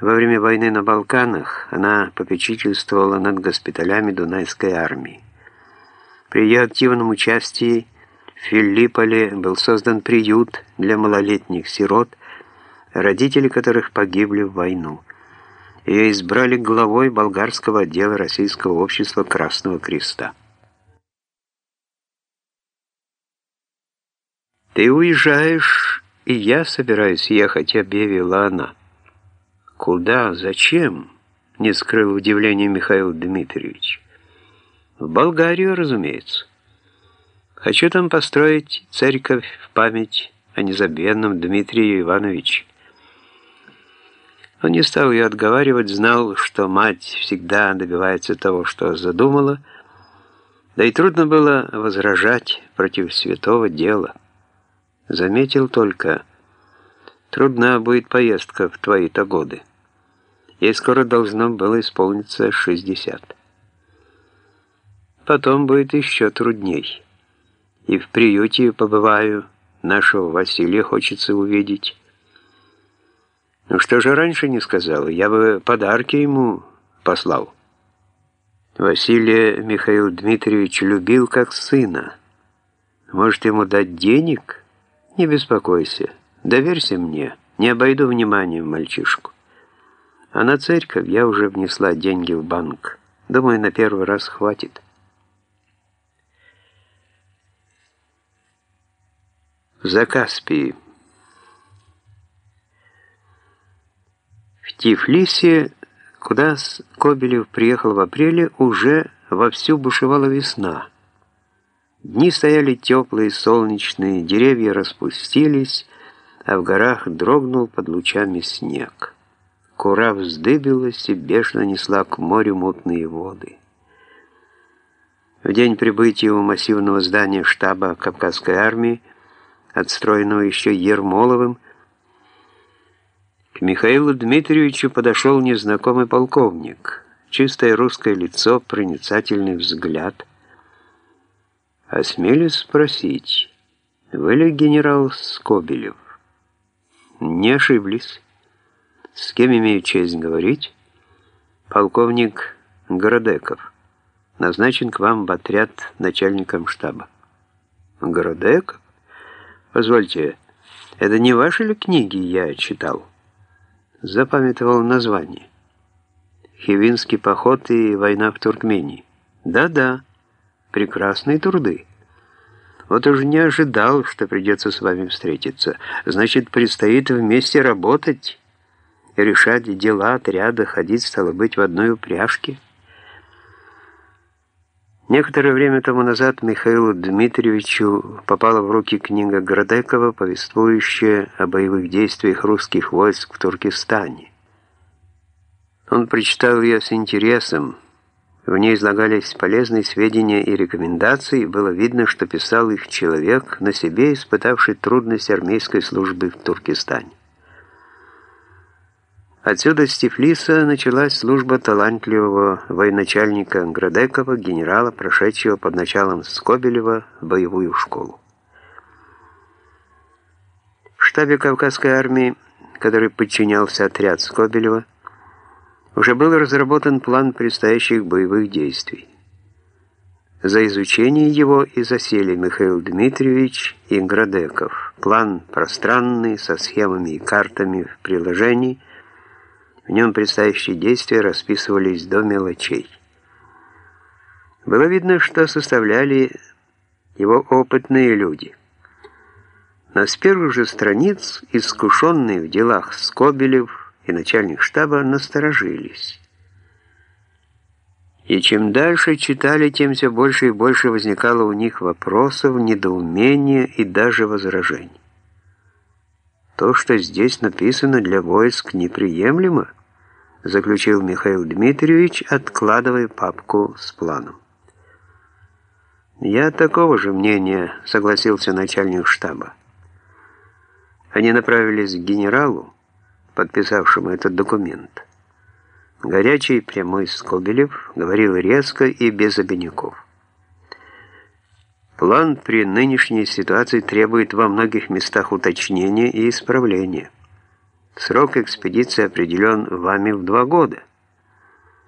Во время войны на Балканах она попечительствовала над госпиталями Дунайской армии. При ее активном участии в Филипполе был создан приют для малолетних сирот, родители которых погибли в войну. Ее избрали главой болгарского отдела Российского общества Красного Креста. «Ты уезжаешь, и я собираюсь ехать», — объявила она. «Куда? Зачем?» — не скрыл удивления Михаил Дмитриевич. «В Болгарию, разумеется. Хочу там построить церковь в память о незабвенном Дмитрии Ивановиче. Он не стал ее отговаривать, знал, что мать всегда добивается того, что задумала, да и трудно было возражать против святого дела. Заметил только, трудна будет поездка в твои-то годы. Ей скоро должно было исполниться 60. Потом будет еще трудней. И в приюте побываю, нашего Василия хочется увидеть. Ну что же раньше не сказал, я бы подарки ему послал. Василия Михаил Дмитриевич любил как сына. Может, ему дать денег? Не беспокойся, доверься мне, не обойду вниманием мальчишку. А на церковь я уже внесла деньги в банк. Думаю, на первый раз хватит. В Закаспии. В Тифлисе, куда Кобелев приехал в апреле, уже вовсю бушевала весна. Дни стояли теплые, солнечные, деревья распустились, а в горах дрогнул под лучами снег. Кура вздыбилась и бешено несла к морю мутные воды. В день прибытия у массивного здания штаба Кавказской армии, отстроенного еще Ермоловым, к Михаилу Дмитриевичу подошел незнакомый полковник. Чистое русское лицо, проницательный взгляд — Осмелюсь спросить, вы ли генерал Скобелев? Не ошиблись. С кем имею честь говорить? Полковник Городеков. Назначен к вам в отряд начальником штаба. Городеков? Позвольте, это не ваши ли книги я читал? Запамятовал название. Хивинский поход и война в Туркмении. Да-да прекрасные труды. Вот уже не ожидал, что придется с вами встретиться. Значит, предстоит вместе работать, решать дела отряда, ходить, стало быть, в одной упряжке. Некоторое время тому назад Михаилу Дмитриевичу попала в руки книга Градекова, повествующая о боевых действиях русских войск в Туркестане. Он прочитал ее с интересом, в ней излагались полезные сведения и рекомендации, было видно, что писал их человек, на себе испытавший трудность армейской службы в Туркестане. Отсюда с Тифлиса началась служба талантливого военачальника Градекова, генерала, прошедшего под началом Скобелева боевую школу. В штабе Кавказской армии, который подчинялся отряд Скобелева, уже был разработан план предстоящих боевых действий. За изучение его и засели Михаил Дмитриевич и Градеков. План пространный, со схемами и картами в приложении. В нем предстоящие действия расписывались до мелочей. Было видно, что составляли его опытные люди. Но с первых же страниц, искушенный в делах Скобелев, и начальник штаба насторожились. И чем дальше читали, тем все больше и больше возникало у них вопросов, недоумения и даже возражений. То, что здесь написано для войск, неприемлемо, заключил Михаил Дмитриевич, откладывая папку с планом. «Я такого же мнения», — согласился начальник штаба. Они направились к генералу, подписавшему этот документ. Горячий прямой Скобелев говорил резко и без обиняков. План при нынешней ситуации требует во многих местах уточнения и исправления. Срок экспедиции определен вами в два года.